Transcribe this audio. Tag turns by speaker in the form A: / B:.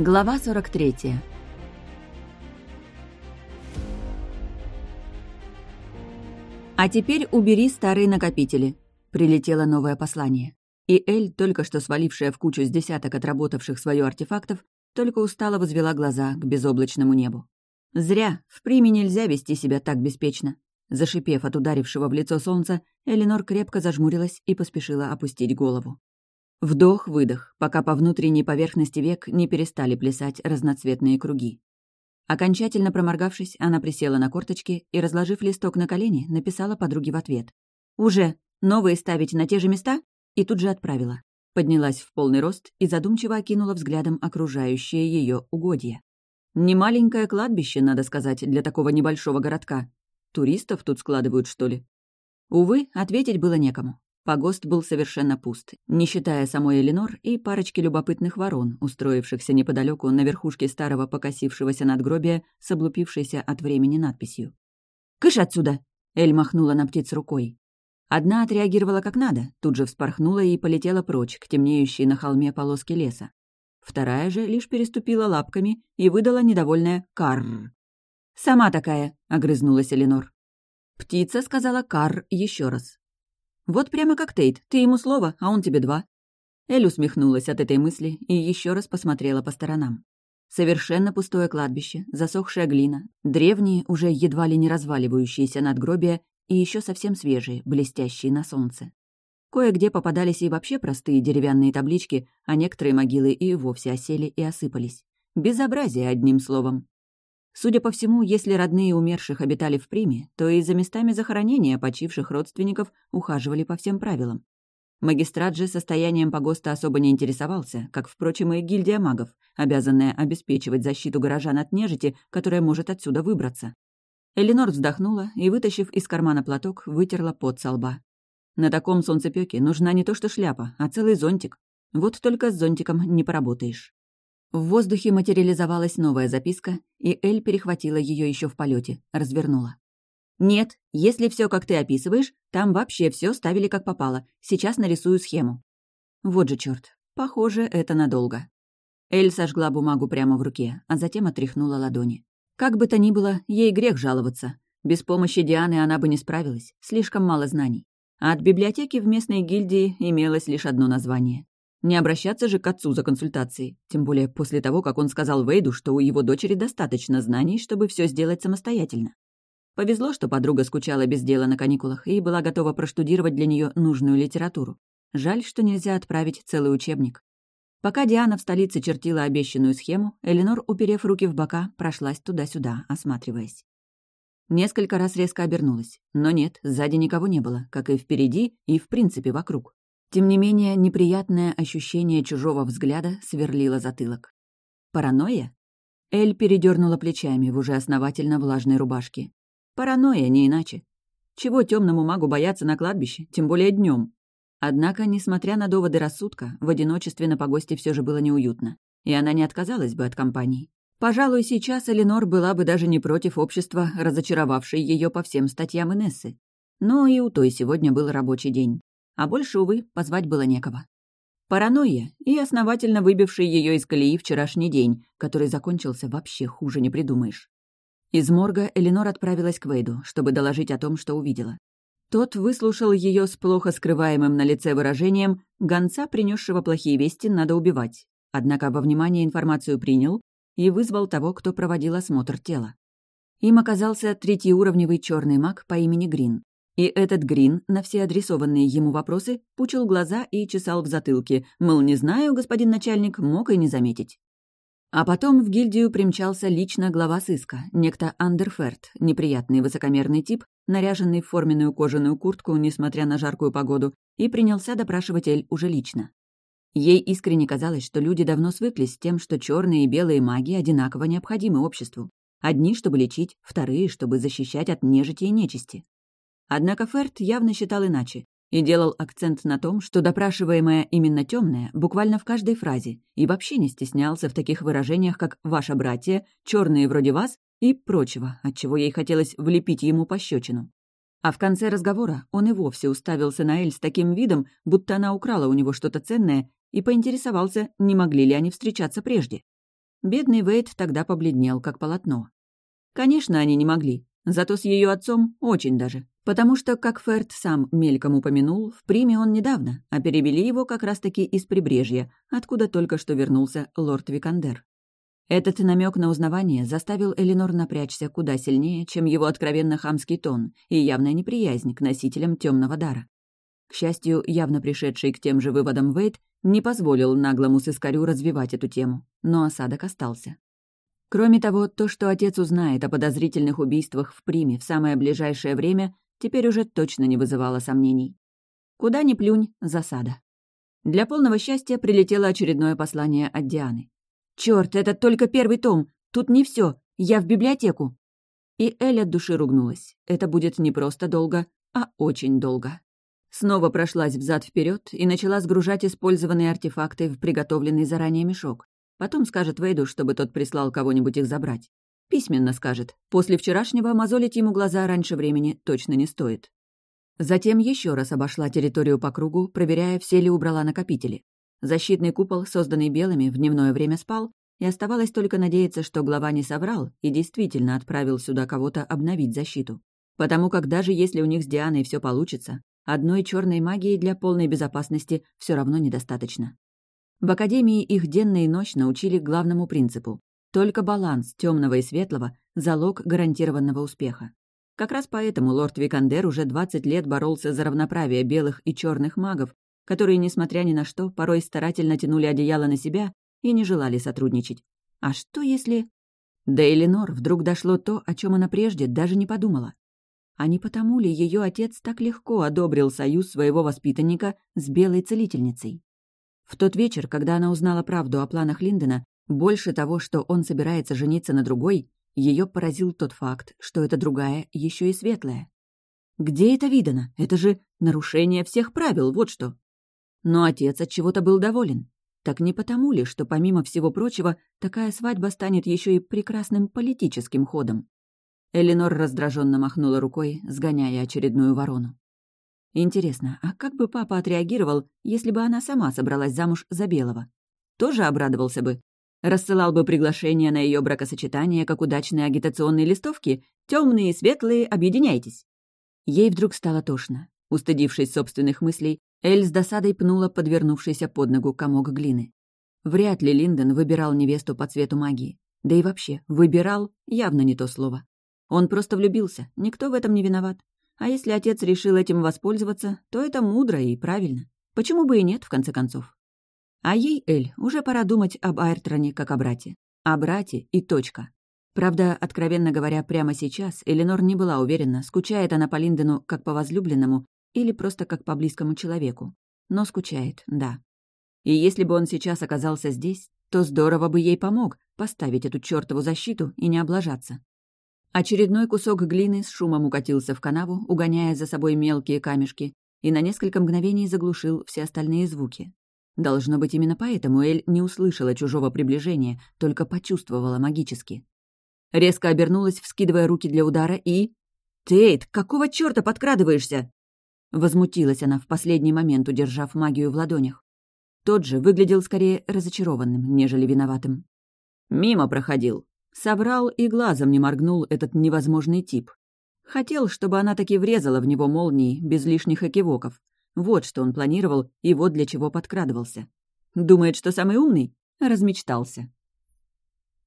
A: Глава 43 «А теперь убери старые накопители», — прилетело новое послание. И Эль, только что свалившая в кучу с десяток отработавших свое артефактов, только устало возвела глаза к безоблачному небу. Зря, в приме нельзя вести себя так беспечно. Зашипев от ударившего в лицо солнца, Эленор крепко зажмурилась и поспешила опустить голову. Вдох-выдох, пока по внутренней поверхности век не перестали плясать разноцветные круги. Окончательно проморгавшись, она присела на корточки и, разложив листок на колени, написала подруге в ответ. «Уже! Новые ставить на те же места?» И тут же отправила. Поднялась в полный рост и задумчиво окинула взглядом окружающее ее угодье. Немаленькое кладбище, надо сказать, для такого небольшого городка. Туристов тут складывают, что ли? Увы, ответить было некому. Погост был совершенно пуст, не считая самой Эленор и парочки любопытных ворон, устроившихся неподалеку на верхушке старого покосившегося надгробия с облупившейся от времени надписью. «Кыш отсюда!» — Эль махнула на птиц рукой. Одна отреагировала как надо, тут же вспорхнула и полетела прочь к темнеющей на холме полоске леса. Вторая же лишь переступила лапками и выдала недовольное «карр». «Сама такая», — огрызнулась Эленор. Птица сказала «карр» еще раз. «Вот прямо как Тейт, ты ему слово, а он тебе два». Эль усмехнулась от этой мысли и еще раз посмотрела по сторонам. Совершенно пустое кладбище, засохшая глина, древние, уже едва ли не разваливающиеся надгробия и еще совсем свежие, блестящие на солнце. Кое-где попадались и вообще простые деревянные таблички, а некоторые могилы и вовсе осели и осыпались. Безобразие, одним словом. Судя по всему, если родные умерших обитали в Приме, то и за местами захоронения почивших родственников ухаживали по всем правилам. Магистрат же состоянием погоста особо не интересовался, как, впрочем, и гильдия магов, обязанная обеспечивать защиту горожан от нежити, которая может отсюда выбраться. Эленор вздохнула и, вытащив из кармана платок, вытерла пот со лба. На таком солнцепёке нужна не то что шляпа, а целый зонтик. Вот только с зонтиком не поработаешь. В воздухе материализовалась новая записка, и Эль перехватила ее еще в полете, развернула. «Нет, если все, как ты описываешь, там вообще все ставили как попало. Сейчас нарисую схему». Вот же черт, похоже, это надолго. Эль сожгла бумагу прямо в руке, а затем отряхнула ладони. Как бы то ни было, ей грех жаловаться. Без помощи Дианы она бы не справилась, слишком мало знаний а от библиотеки в местной гильдии имелось лишь одно название. Не обращаться же к отцу за консультацией, тем более после того, как он сказал Вейду, что у его дочери достаточно знаний, чтобы все сделать самостоятельно. Повезло, что подруга скучала без дела на каникулах и была готова проштудировать для нее нужную литературу. Жаль, что нельзя отправить целый учебник. Пока Диана в столице чертила обещанную схему, Эленор, уперев руки в бока, прошлась туда-сюда, осматриваясь. Несколько раз резко обернулась, но нет, сзади никого не было, как и впереди, и в принципе вокруг. Тем не менее, неприятное ощущение чужого взгляда сверлило затылок. Паранойя? Эль передернула плечами в уже основательно влажной рубашке. Паранойя, не иначе. Чего темному магу бояться на кладбище, тем более днем? Однако, несмотря на доводы рассудка, в одиночестве на погосте все же было неуютно, и она не отказалась бы от компании. Пожалуй, сейчас Эленор была бы даже не против общества, разочаровавшей ее по всем статьям Инессы. Но и у той сегодня был рабочий день. А больше, увы, позвать было некого. Паранойя и основательно выбивший ее из колеи вчерашний день, который закончился вообще хуже не придумаешь. Из морга Эленор отправилась к Вейду, чтобы доложить о том, что увидела. Тот выслушал ее с плохо скрываемым на лице выражением «гонца, принесшего плохие вести, надо убивать». Однако во внимание информацию принял и вызвал того, кто проводил осмотр тела. Им оказался третьеуровневый черный маг по имени Грин. И этот Грин на все адресованные ему вопросы пучил глаза и чесал в затылке, мол, не знаю, господин начальник, мог и не заметить. А потом в гильдию примчался лично глава сыска, некто Андерферт, неприятный высокомерный тип, наряженный в форменную кожаную куртку, несмотря на жаркую погоду, и принялся допрашивать Эль уже лично. Ей искренне казалось, что люди давно свыклись с тем, что черные и белые маги одинаково необходимы обществу. Одни, чтобы лечить, вторые, чтобы защищать от нежити и нечисти. Однако Ферт явно считал иначе и делал акцент на том, что допрашиваемая именно темная буквально в каждой фразе и вообще не стеснялся в таких выражениях, как «ваше братья», «черные вроде вас» и прочего, от чего ей хотелось влепить ему пощечину. А в конце разговора он и вовсе уставился на Эль с таким видом, будто она украла у него что-то ценное и поинтересовался, не могли ли они встречаться прежде. Бедный Вейд тогда побледнел, как полотно. Конечно, они не могли, зато с ее отцом очень даже. Потому что, как Ферд сам мельком упомянул, в Приме он недавно, а перевели его как раз-таки из прибрежья, откуда только что вернулся лорд Викандер. Этот намек на узнавание заставил Эленор напрячься куда сильнее, чем его откровенно хамский тон и явная неприязнь к носителям темного дара. К счастью, явно пришедший к тем же выводам Вейт не позволил наглому сыскарю развивать эту тему, но осадок остался. Кроме того, то, что отец узнает о подозрительных убийствах в Приме в самое ближайшее время, теперь уже точно не вызывало сомнений. Куда ни плюнь, засада. Для полного счастья прилетело очередное послание от Дианы. «Чёрт, это только первый том! Тут не все. Я в библиотеку!» И Эль от души ругнулась. Это будет не просто долго, а очень долго. Снова прошлась взад вперед и начала сгружать использованные артефакты в приготовленный заранее мешок. Потом скажет Вейду, чтобы тот прислал кого-нибудь их забрать. Письменно скажет. После вчерашнего мозолить ему глаза раньше времени точно не стоит. Затем еще раз обошла территорию по кругу, проверяя, все ли убрала накопители. Защитный купол, созданный белыми, в дневное время спал, и оставалось только надеяться, что глава не соврал и действительно отправил сюда кого-то обновить защиту. Потому как даже если у них с Дианой все получится, одной черной магии для полной безопасности все равно недостаточно. В Академии их денно и ночь научили главному принципу только баланс темного и светлого — залог гарантированного успеха. Как раз поэтому лорд Викандер уже 20 лет боролся за равноправие белых и черных магов, которые, несмотря ни на что, порой старательно тянули одеяло на себя и не желали сотрудничать. А что если... До Эленор вдруг дошло то, о чем она прежде даже не подумала. А не потому ли ее отец так легко одобрил союз своего воспитанника с белой целительницей? В тот вечер, когда она узнала правду о планах Линдена, больше того, что он собирается жениться на другой, ее поразил тот факт, что эта другая еще и светлая. Где это видано? Это же нарушение всех правил, вот что. Но отец от чего-то был доволен. Так не потому ли, что, помимо всего прочего, такая свадьба станет еще и прекрасным политическим ходом? Эленор раздраженно махнула рукой, сгоняя очередную ворону. Интересно, а как бы папа отреагировал, если бы она сама собралась замуж за Белого? Тоже обрадовался бы? Рассылал бы приглашение на ее бракосочетание, как удачные агитационные листовки «Темные и светлые, объединяйтесь». Ей вдруг стало тошно. Устыдившись собственных мыслей, Эль с досадой пнула подвернувшийся под ногу комок глины. Вряд ли Линдон выбирал невесту по цвету магии. Да и вообще, выбирал явно не то слово. Он просто влюбился, никто в этом не виноват. А если отец решил этим воспользоваться, то это мудро и правильно. Почему бы и нет, в конце концов? А ей, Эль, уже пора думать об Айртроне как о брате. О брате и точка. Правда, откровенно говоря, прямо сейчас Эленор не была уверена, скучает она по Линдену как по возлюбленному или просто как по близкому человеку. Но скучает, да. И если бы он сейчас оказался здесь, то здорово бы ей помог поставить эту чёртову защиту и не облажаться. Очередной кусок глины с шумом укатился в канаву, угоняя за собой мелкие камешки, и на несколько мгновений заглушил все остальные звуки. Должно быть, именно поэтому Эль не услышала чужого приближения, только почувствовала магически. Резко обернулась, вскидывая руки для удара, и... «Тейт, какого чёрта подкрадываешься?» Возмутилась она в последний момент, удержав магию в ладонях. Тот же выглядел скорее разочарованным, нежели виноватым. «Мимо проходил», Соврал и глазом не моргнул этот невозможный тип. Хотел, чтобы она таки врезала в него молнией, без лишних экивоков. Вот что он планировал и вот для чего подкрадывался. Думает, что самый умный? Размечтался.